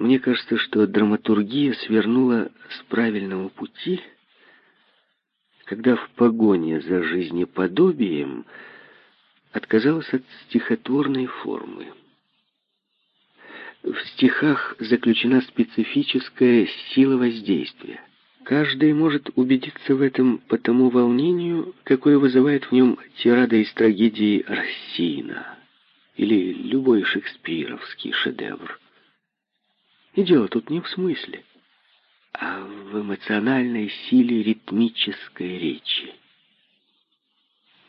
Мне кажется, что драматургия свернула с правильного пути, когда в погоне за жизнеподобием отказалась от стихотворной формы. В стихах заключена специфическая сила воздействия. Каждый может убедиться в этом по тому волнению, какое вызывает в нем тирада из трагедии Рассина или любой шекспировский шедевр. И дело тут не в смысле, а в эмоциональной силе ритмической речи.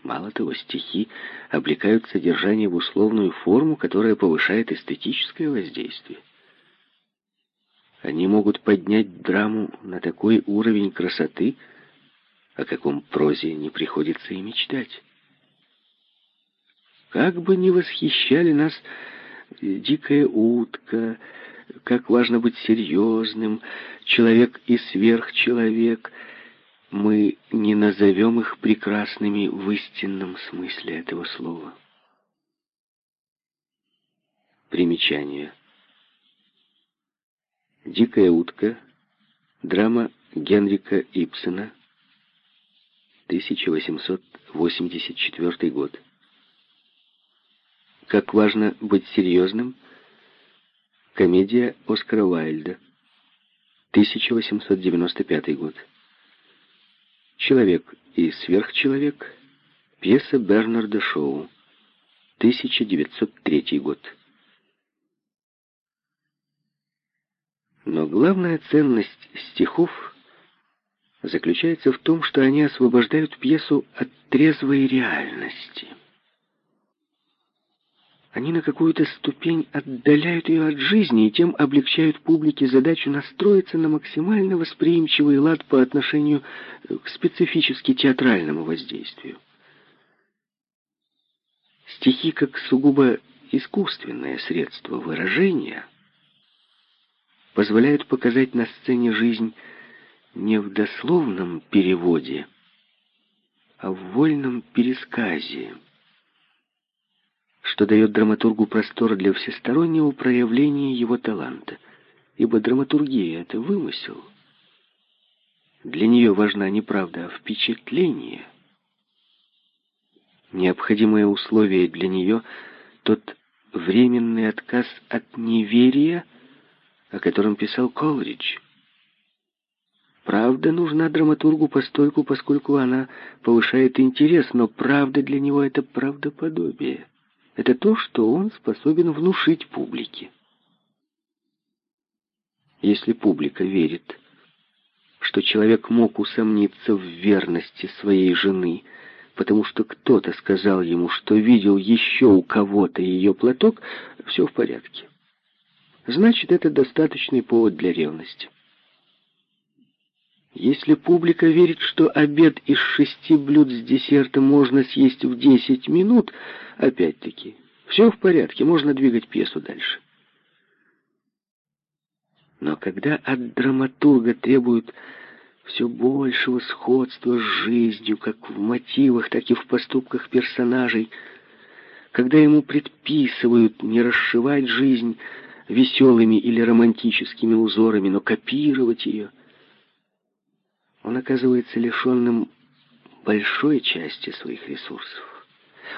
Мало того, стихи облекают содержание в условную форму, которая повышает эстетическое воздействие. Они могут поднять драму на такой уровень красоты, о каком прозе не приходится и мечтать. Как бы ни восхищали нас дикая утка, как важно быть серьезным, человек и сверхчеловек — мы не назовем их прекрасными в истинном смысле этого слова. Примечание. «Дикая утка», драма Генрика Ипсена, 1884 год. «Как важно быть серьезным», комедия Оскара Уайльда, 1895 год. «Человек и сверхчеловек» пьеса Бернарда Шоу, 1903 год. Но главная ценность стихов заключается в том, что они освобождают пьесу от трезвой реальности – они на какую-то ступень отдаляют ее от жизни и тем облегчают публике задачу настроиться на максимально восприимчивый лад по отношению к специфически театральному воздействию. Стихи, как сугубо искусственное средство выражения, позволяют показать на сцене жизнь не в дословном переводе, а в вольном пересказе что дает драматургу простор для всестороннего проявления его таланта. Ибо драматургия — это вымысел. Для нее важна не правда, а впечатление. Необходимое условие для нее — тот временный отказ от неверия, о котором писал Колридж. Правда нужна драматургу постольку, поскольку она повышает интерес, но правда для него — это правдоподобие. Это то, что он способен внушить публике. Если публика верит, что человек мог усомниться в верности своей жены, потому что кто-то сказал ему, что видел еще у кого-то ее платок, все в порядке. Значит, это достаточный повод для ревности. Если публика верит, что обед из шести блюд с десертом можно съесть в десять минут, опять-таки, все в порядке, можно двигать пьесу дальше. Но когда от драматурга требуют все большего сходства с жизнью, как в мотивах, так и в поступках персонажей, когда ему предписывают не расшивать жизнь веселыми или романтическими узорами, но копировать ее — он оказывается лишенным большой части своих ресурсов.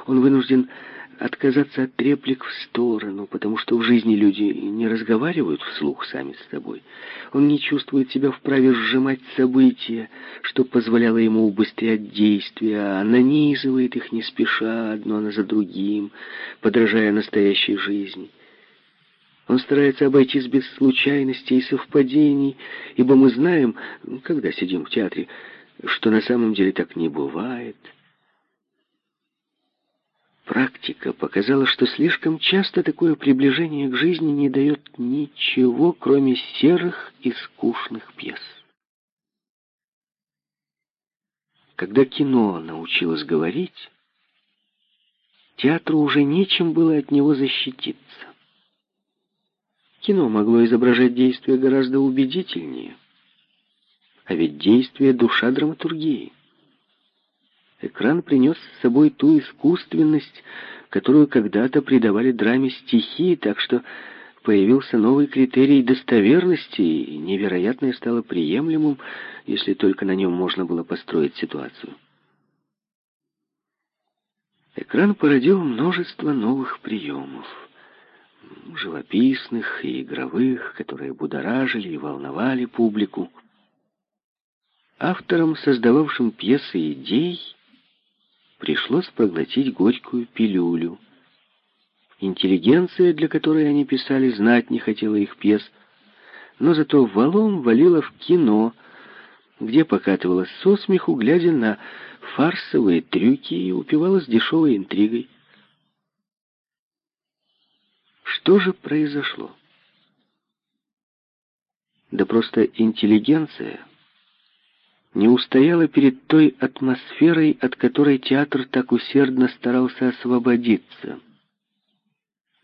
Он вынужден отказаться от реплик в сторону, потому что в жизни люди не разговаривают вслух сами с собой. Он не чувствует себя вправе сжимать события, что позволяло ему убыстрять действия, а нанизывает их не спеша одно за другим, подражая настоящей жизни. Он старается обойтись без случайностей и совпадений, ибо мы знаем, когда сидим в театре, что на самом деле так не бывает. Практика показала, что слишком часто такое приближение к жизни не дает ничего, кроме серых и скучных пьес. Когда кино научилось говорить, театру уже нечем было от него защититься. Кино могло изображать действия гораздо убедительнее. А ведь действие — душа драматургии. Экран принес с собой ту искусственность, которую когда-то придавали драме стихии, так что появился новый критерий достоверности, и невероятное стало приемлемым, если только на нем можно было построить ситуацию. Экран породил множество новых приемов, живописных и игровых, которые будоражили и волновали публику. Авторам, создававшим пьесы идей, пришлось проглотить горькую пилюлю. Интеллигенция, для которой они писали, знать не хотела их пьес, но зато валом валила в кино, где покатывалась со смеху, глядя на фарсовые трюки и упивалась дешевой интригой. Что же произошло? Да просто интеллигенция не устояла перед той атмосферой, от которой театр так усердно старался освободиться,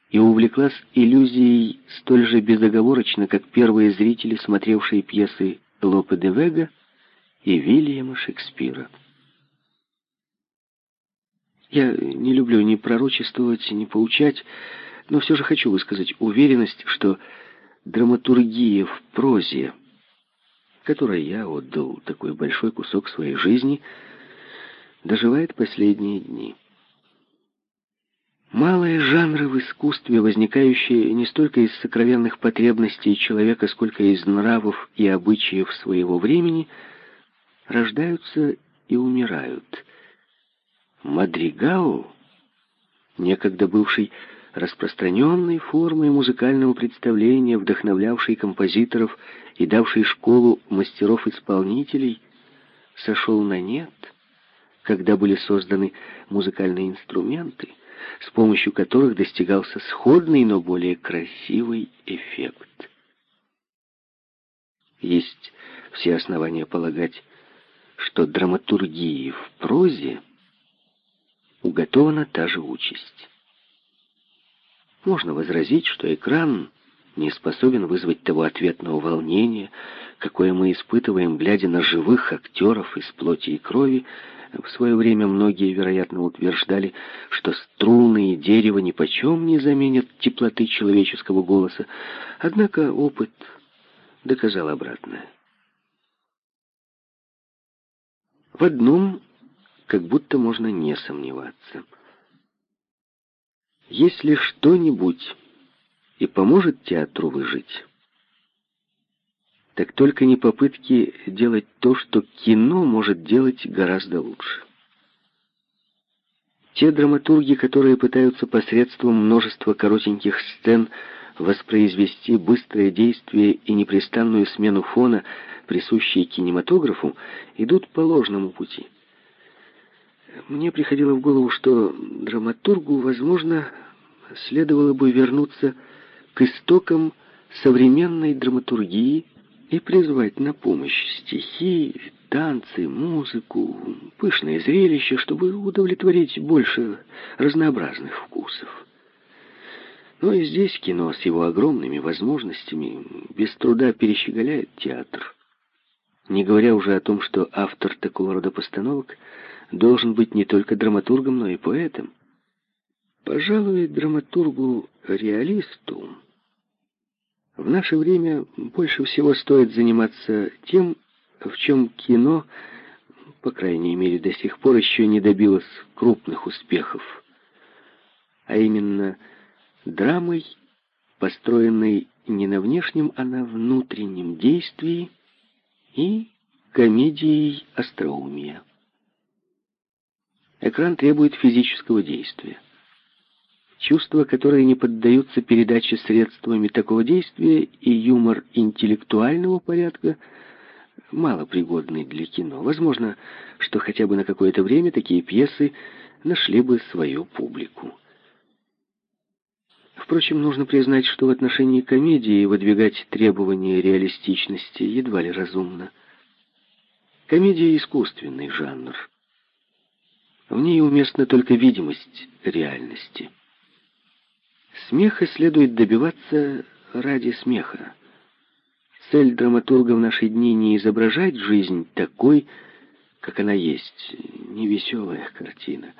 и увлеклась иллюзией столь же безоговорочно, как первые зрители, смотревшие пьесы Лопе де Вега и Вильяма Шекспира. Я не люблю ни пророчествовать, ни поучать, но все же хочу высказать уверенность, что драматургия в прозе — которой я отдал такой большой кусок своей жизни, доживает последние дни. Малые жанры в искусстве, возникающие не столько из сокровенных потребностей человека, сколько из нравов и обычаев своего времени, рождаются и умирают. Мадригал, некогда бывший распространенной формой музыкального представления, вдохновлявшей композиторов и давший школу мастеров-исполнителей, сошел на нет, когда были созданы музыкальные инструменты, с помощью которых достигался сходный, но более красивый эффект. Есть все основания полагать, что драматургии в прозе уготована та же участь. Можно возразить, что экран не способен вызвать того ответного волнения, какое мы испытываем, глядя на живых актеров из плоти и крови. В свое время многие, вероятно, утверждали, что струны и дерево нипочем не заменят теплоты человеческого голоса. Однако опыт доказал обратное. В одном как будто можно не сомневаться. Если что-нибудь и поможет театру выжить, так только не попытки делать то, что кино может делать гораздо лучше. Те драматурги, которые пытаются посредством множества коротеньких сцен воспроизвести быстрое действие и непрестанную смену фона, присущие кинематографу, идут по ложному пути. Мне приходило в голову, что драматургу, возможно, следовало бы вернуться к истокам современной драматургии и призвать на помощь стихи, танцы, музыку, пышное зрелище, чтобы удовлетворить больше разнообразных вкусов. Но и здесь кино с его огромными возможностями без труда перещеголяет театр. Не говоря уже о том, что автор такого рода постановок должен быть не только драматургом, но и поэтом. Пожалуй, драматургу-реалисту в наше время больше всего стоит заниматься тем, в чем кино, по крайней мере, до сих пор еще не добилось крупных успехов, а именно драмой, построенной не на внешнем, а на внутреннем действии и комедией остроумия. Экран требует физического действия. Чувства, которые не поддаются передаче средствами такого действия, и юмор интеллектуального порядка мало пригодны для кино. Возможно, что хотя бы на какое-то время такие пьесы нашли бы свою публику. Впрочем, нужно признать, что в отношении комедии выдвигать требования реалистичности едва ли разумно. Комедия — искусственный жанр. В ней уместна только видимость реальности. Смеха следует добиваться ради смеха. Цель драматурга в наши дни не изображать жизнь такой, как она есть, невеселая картина.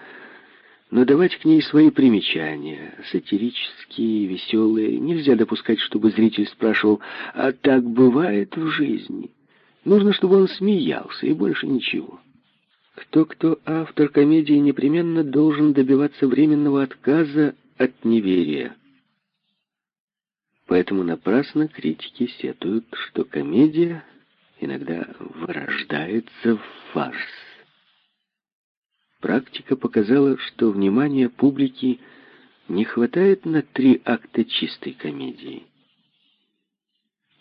но давать к ней свои примечания, сатирические, веселые. Нельзя допускать, чтобы зритель спрашивал, а так бывает в жизни. Нужно, чтобы он смеялся, и больше ничего. Кто-кто автор комедии непременно должен добиваться временного отказа от неверия. Поэтому напрасно критики сетуют, что комедия иногда вырождается в фарс. Практика показала, что внимания публики не хватает на три акта чистой комедии.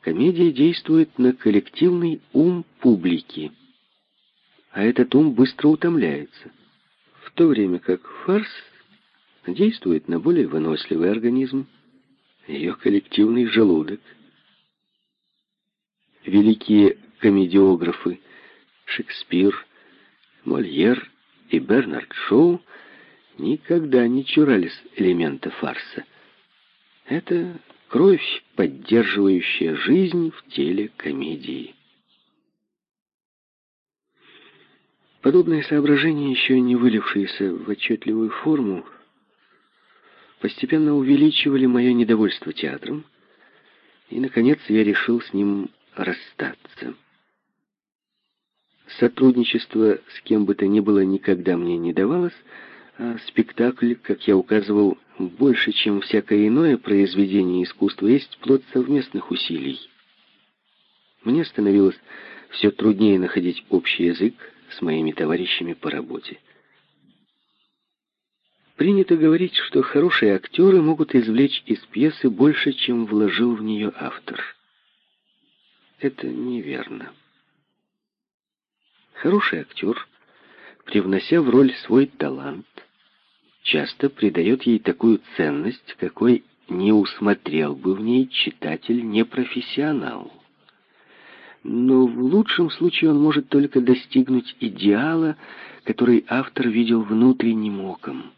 Комедия действует на коллективный ум публики, а этот ум быстро утомляется, в то время как фарс действует на более выносливый организм, ее коллективный желудок. Великие комедиографы Шекспир, Мольер и Бернард Шоу никогда не чурались элемента фарса. Это кровь, поддерживающая жизнь в теле комедии. Подобные соображения, еще не вылившиеся в отчетливую форму, постепенно увеличивали мое недовольство театром, и, наконец, я решил с ним расстаться. Сотрудничество с кем бы то ни было никогда мне не давалось, а спектакль, как я указывал, больше, чем всякое иное произведение искусства, есть плод совместных усилий. Мне становилось все труднее находить общий язык с моими товарищами по работе. Принято говорить, что хорошие актеры могут извлечь из пьесы больше, чем вложил в нее автор. Это неверно. Хороший актер, привнося в роль свой талант, часто придает ей такую ценность, какой не усмотрел бы в ней читатель-непрофессионал. Но в лучшем случае он может только достигнуть идеала, который автор видел внутренним оком.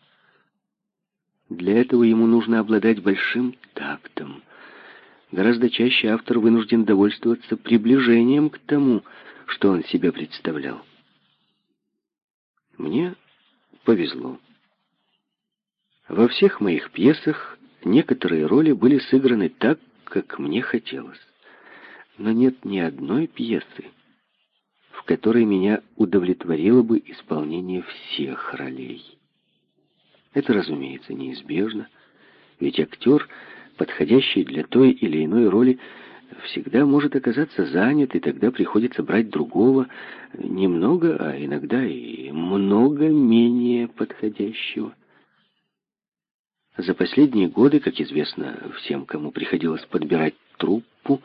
Для этого ему нужно обладать большим тактом. Гораздо чаще автор вынужден довольствоваться приближением к тому, что он себе представлял. Мне повезло. Во всех моих пьесах некоторые роли были сыграны так, как мне хотелось. Но нет ни одной пьесы, в которой меня удовлетворило бы исполнение всех ролей. Это, разумеется, неизбежно, ведь актер, подходящий для той или иной роли, всегда может оказаться занят, и тогда приходится брать другого, немного, а иногда и много менее подходящего. За последние годы, как известно всем, кому приходилось подбирать труппу,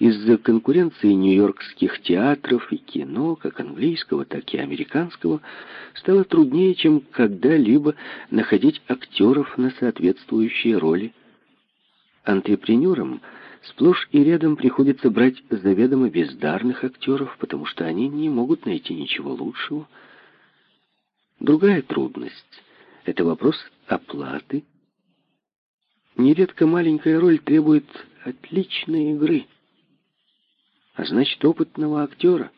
из-за конкуренции нью-йоркских театров и кино, как английского, так и американского, стало труднее, чем когда-либо находить актеров на соответствующие роли. Антрепренерам – Сплошь и рядом приходится брать заведомо бездарных актеров, потому что они не могут найти ничего лучшего. Другая трудность — это вопрос оплаты. Нередко маленькая роль требует отличной игры, а значит опытного актера.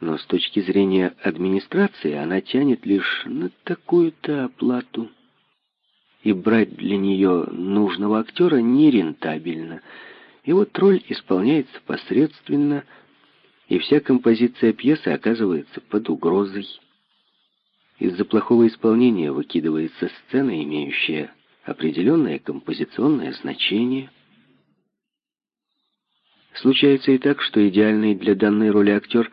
Но с точки зрения администрации она тянет лишь на такую-то оплату и брать для нее нужного актера нерентабельно. И вот роль исполняется посредственно, и вся композиция пьесы оказывается под угрозой. Из-за плохого исполнения выкидывается сцена, имеющая определенное композиционное значение. Случается и так, что идеальный для данной роли актер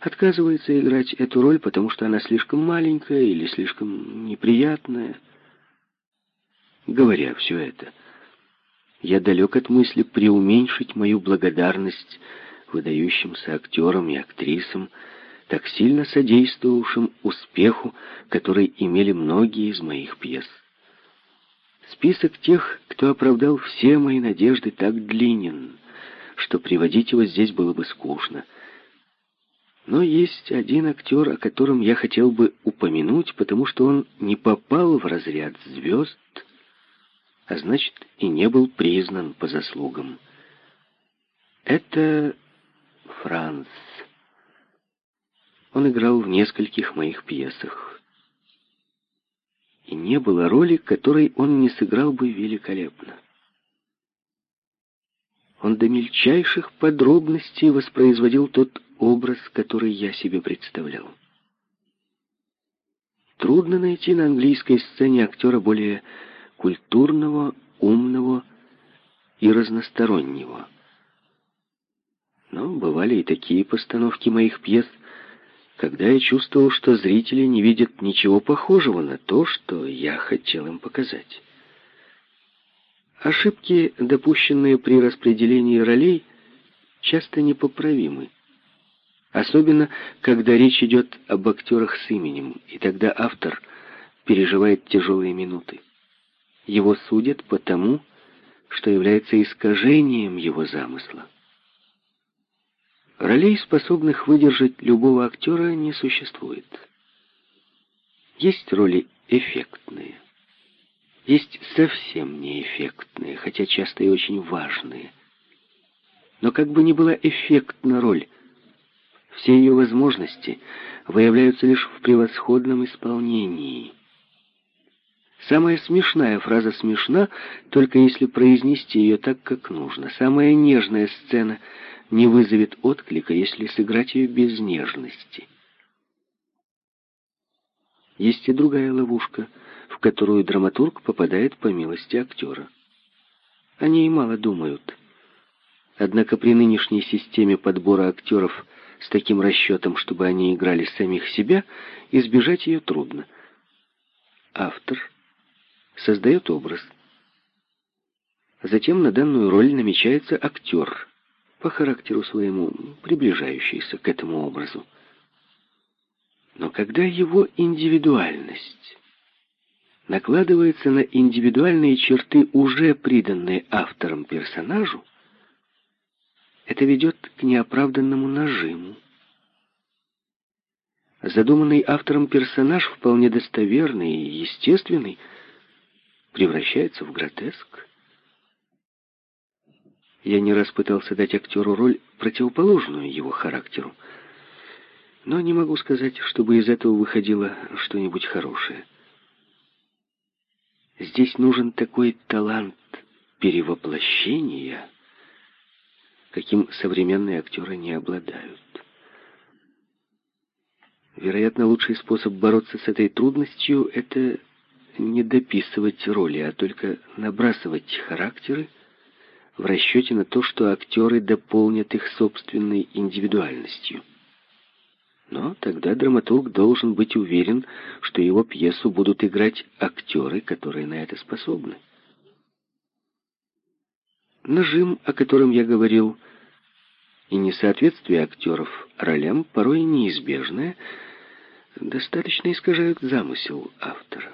отказывается играть эту роль, потому что она слишком маленькая или слишком неприятная. Говоря все это, я далек от мысли преуменьшить мою благодарность выдающимся актерам и актрисам, так сильно содействовавшим успеху, который имели многие из моих пьес. Список тех, кто оправдал все мои надежды, так длинен, что приводить его здесь было бы скучно. Но есть один актер, о котором я хотел бы упомянуть, потому что он не попал в разряд звезд, а значит и не был признан по заслугам. Это Франц. Он играл в нескольких моих пьесах. И не было роли, которой он не сыграл бы великолепно. Он до мельчайших подробностей воспроизводил тот образ, который я себе представлял. Трудно найти на английской сцене актера более культурного, умного и разностороннего. Но бывали и такие постановки моих пьес, когда я чувствовал, что зрители не видят ничего похожего на то, что я хотел им показать. Ошибки, допущенные при распределении ролей, часто непоправимы. Особенно, когда речь идет об актерах с именем, и тогда автор переживает тяжелые минуты. Его судят потому, что является искажением его замысла. Ролей, способных выдержать любого актера, не существует. Есть роли эффектные, есть совсем неэффектные, хотя часто и очень важные. Но как бы ни была эффектна роль, все ее возможности выявляются лишь в превосходном исполнении. Самая смешная фраза смешна, только если произнести ее так, как нужно. Самая нежная сцена не вызовет отклика, если сыграть ее без нежности. Есть и другая ловушка, в которую драматург попадает по милости актера. Они и мало думают. Однако при нынешней системе подбора актеров с таким расчетом, чтобы они играли самих себя, избежать ее трудно. Автор создает образ. Затем на данную роль намечается актер, по характеру своему приближающийся к этому образу. Но когда его индивидуальность накладывается на индивидуальные черты, уже приданные автором персонажу, это ведет к неоправданному нажиму. Задуманный автором персонаж, вполне достоверный и естественный, превращается в гротеск. Я не раз пытался дать актеру роль, противоположную его характеру, но не могу сказать, чтобы из этого выходило что-нибудь хорошее. Здесь нужен такой талант перевоплощения, каким современные актеры не обладают. Вероятно, лучший способ бороться с этой трудностью — это не дописывать роли, а только набрасывать характеры в расчете на то, что актеры дополнят их собственной индивидуальностью. Но тогда драматург должен быть уверен, что его пьесу будут играть актеры, которые на это способны. Нажим, о котором я говорил, и несоответствие актеров ролям, порой неизбежное, достаточно искажают замысел автора.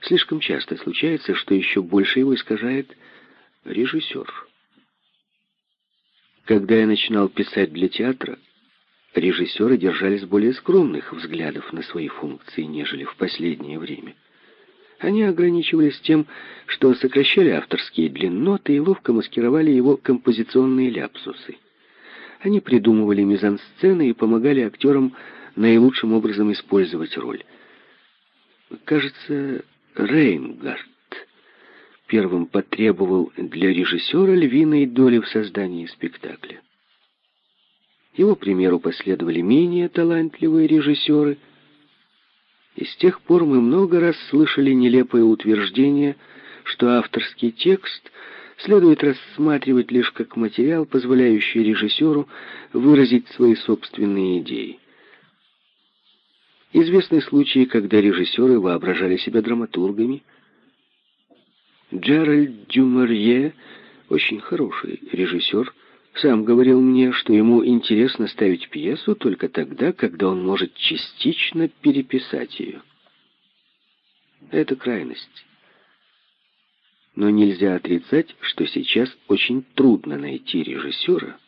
Слишком часто случается, что еще больше его искажает режиссер. Когда я начинал писать для театра, режиссеры держались более скромных взглядов на свои функции, нежели в последнее время. Они ограничивались тем, что сокращали авторские длинноты и ловко маскировали его композиционные ляпсусы. Они придумывали мизансцены и помогали актерам наилучшим образом использовать роль. Кажется, Рейнгард первым потребовал для режиссера львиной доли в создании спектакля. Его примеру последовали менее талантливые режиссеры – и с тех пор мы много раз слышали нелепое утверждение, что авторский текст следует рассматривать лишь как материал, позволяющий режиссеру выразить свои собственные идеи. Известны случаи, когда режиссеры воображали себя драматургами. Джеральд Дюмарье, очень хороший режиссер, сам говорил мне, что ему интересно ставить пьесу только тогда, когда он может частично переписать ее. Это крайность. Но нельзя отрицать, что сейчас очень трудно найти режиссера,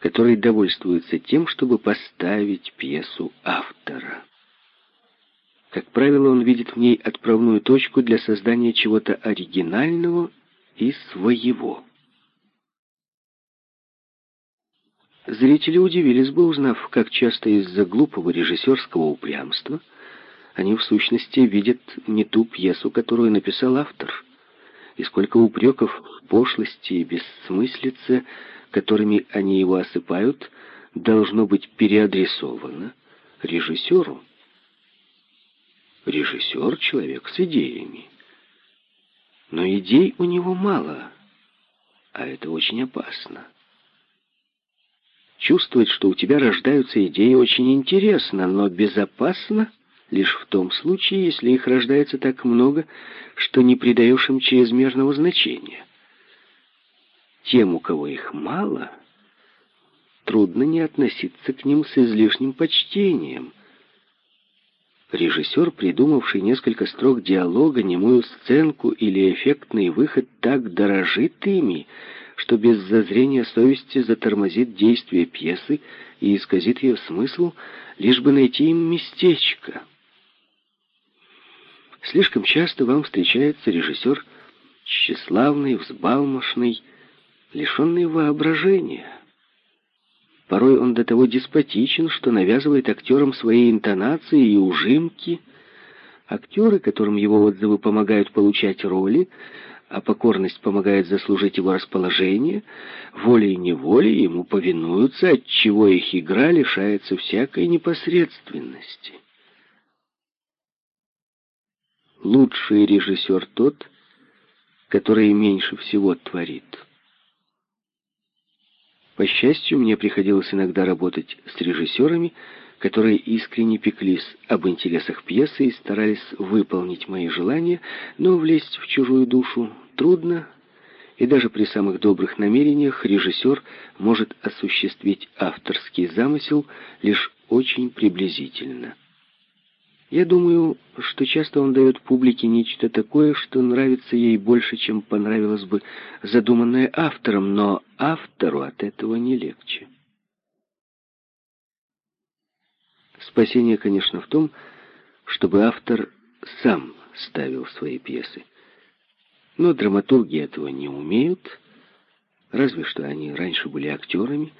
который довольствуется тем, чтобы поставить пьесу автора. Как правило, он видит в ней отправную точку для создания чего-то оригинального и своего. Зрители удивились бы, узнав, как часто из-за глупого режиссерского упрямства они в сущности видят не ту пьесу, которую написал автор. И сколько упреков пошлости и бессмыслице, которыми они его осыпают, должно быть переадресовано режиссеру. Режиссер — человек с идеями. Но идей у него мало, а это очень опасно. Чувствовать, что у тебя рождаются идеи, очень интересно, но безопасно лишь в том случае, если их рождается так много, что не придаешь им чрезмерного значения. Тем, у кого их мало, трудно не относиться к ним с излишним почтением. Режиссер, придумавший несколько строк диалога, немую сценку или эффектный выход, так дорожит ими, что без зазрения совести затормозит действие пьесы и исказит ее смысл, лишь бы найти им местечко. Слишком часто вам встречается режиссер тщеславный, взбалмошный, лишенный воображения. Порой он до того деспотичен, что навязывает актерам свои интонации и ужимки. Актеры, которым его отзывы помогают получать роли, а покорность помогает заслужить его расположение, волей-неволей ему повинуются, отчего их игра лишается всякой непосредственности. Лучший режиссер тот, который меньше всего творит. По счастью, мне приходилось иногда работать с режиссерами, которые искренне пеклись об интересах пьесы и старались выполнить мои желания, но влезть в чужую душу трудно, и даже при самых добрых намерениях режиссер может осуществить авторский замысел лишь очень приблизительно. Я думаю, что часто он дает публике нечто такое, что нравится ей больше, чем понравилось бы задуманное автором, но автору от этого не легче. Спасение, конечно, в том, чтобы автор сам ставил свои пьесы. Но драматурги этого не умеют, разве что они раньше были актерами,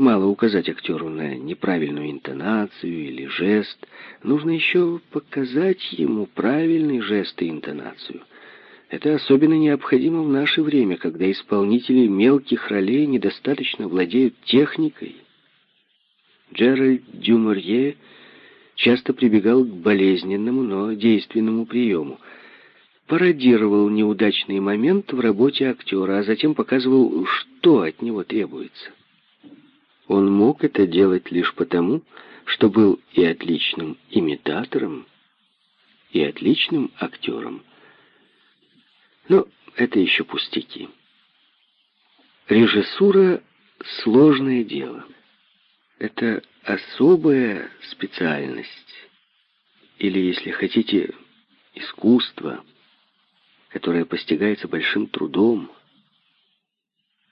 Мало указать актеру на неправильную интонацию или жест. Нужно еще показать ему правильный жест и интонацию. Это особенно необходимо в наше время, когда исполнители мелких ролей недостаточно владеют техникой. Джеральд Дюмурье часто прибегал к болезненному, но действенному приему. Пародировал неудачный момент в работе актера, а затем показывал, что от него требуется. Он мог это делать лишь потому, что был и отличным имитатором, и отличным актером. Но это еще пустяки. Режиссура — сложное дело. Это особая специальность, или, если хотите, искусство, которое постигается большим трудом,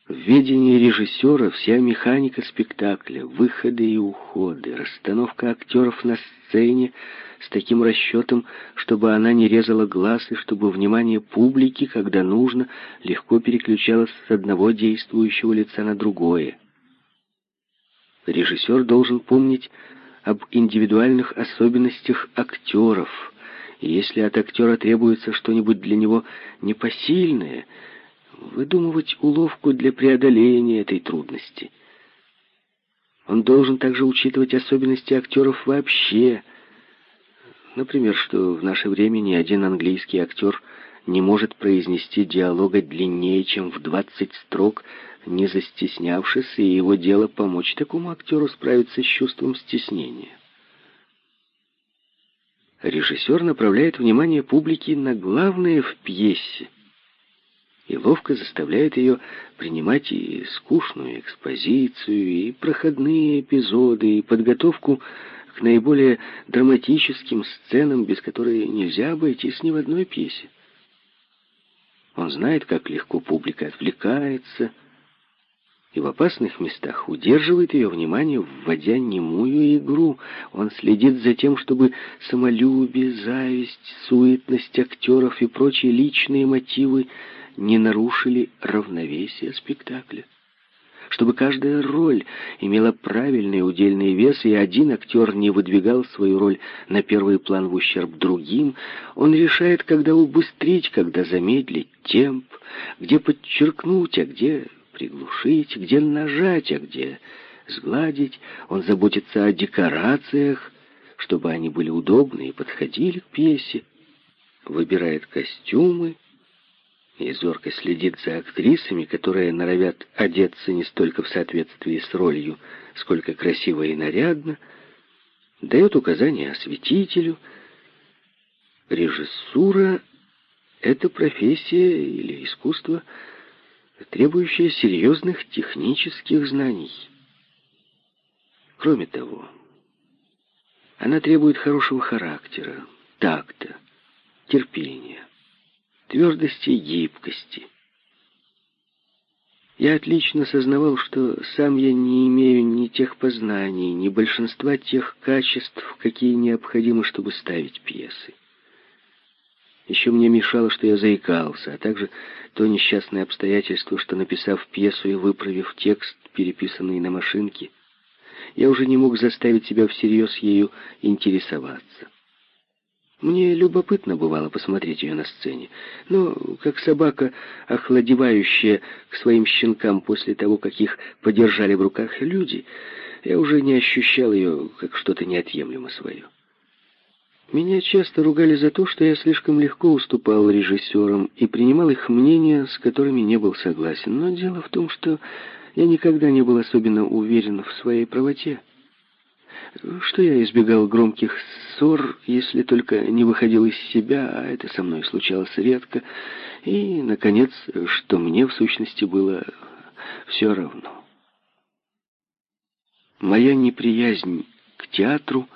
в ведении режиссера вся механика спектакля, выходы и уходы, расстановка актеров на сцене с таким расчетом, чтобы она не резала глаз и чтобы внимание публики, когда нужно, легко переключалось с одного действующего лица на другое. Режиссер должен помнить об индивидуальных особенностях актеров, и если от актера требуется что-нибудь для него непосильное – выдумывать уловку для преодоления этой трудности. Он должен также учитывать особенности актеров вообще. Например, что в наше время ни один английский актер не может произнести диалога длиннее, чем в 20 строк, не застеснявшись, и его дело помочь такому актеру справиться с чувством стеснения. Режиссер направляет внимание публики на главное в пьесе — и ловко заставляет ее принимать и скучную экспозицию, и проходные эпизоды, и подготовку к наиболее драматическим сценам, без которой нельзя обойтись ни в одной пьесе. Он знает, как легко публика отвлекается, и в опасных местах удерживает ее внимание, вводя немую игру. Он следит за тем, чтобы самолюбие, зависть, суетность актеров и прочие личные мотивы не нарушили равновесие спектакля. чтобы каждая роль имела правильный удельный вес, и один актер не выдвигал свою роль на первый план в ущерб другим. Он решает, когда убыстрить, когда замедлить темп, где подчеркнуть, а где приглушить, где нажать, а где сгладить. Он заботится о декорациях, чтобы они были удобны и подходили к пьесе. Выбирает костюмы, и зорко следит за актрисами, которые норовят одеться не столько в соответствии с ролью, сколько красиво и нарядно, дает указания осветителю. Режиссура — это профессия или искусство, требующее серьезных технических знаний. Кроме того, она требует хорошего характера, такта, терпения твердости и гибкости. Я отлично сознавал, что сам я не имею ни тех познаний, ни большинства тех качеств, какие необходимы, чтобы ставить пьесы. Еще мне мешало, что я заикался, а также то несчастное обстоятельство, что, написав пьесу и выправив текст, переписанный на машинке, я уже не мог заставить себя всерьез ею интересоваться. Мне любопытно бывало посмотреть ее на сцене, но как собака, охладевающая к своим щенкам после того, как их подержали в руках люди, я уже не ощущал ее как что-то неотъемлемо свое. Меня часто ругали за то, что я слишком легко уступал режиссерам и принимал их мнения, с которыми не был согласен. Но дело в том, что я никогда не был особенно уверен в своей правоте что я избегал громких ссор, если только не выходил из себя, а это со мной случалось редко, и, наконец, что мне, в сущности, было все равно. Моя неприязнь к театру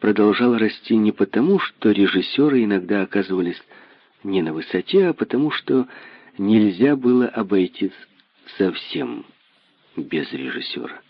продолжала расти не потому, что режиссеры иногда оказывались не на высоте, а потому что нельзя было обойтись совсем без режиссера.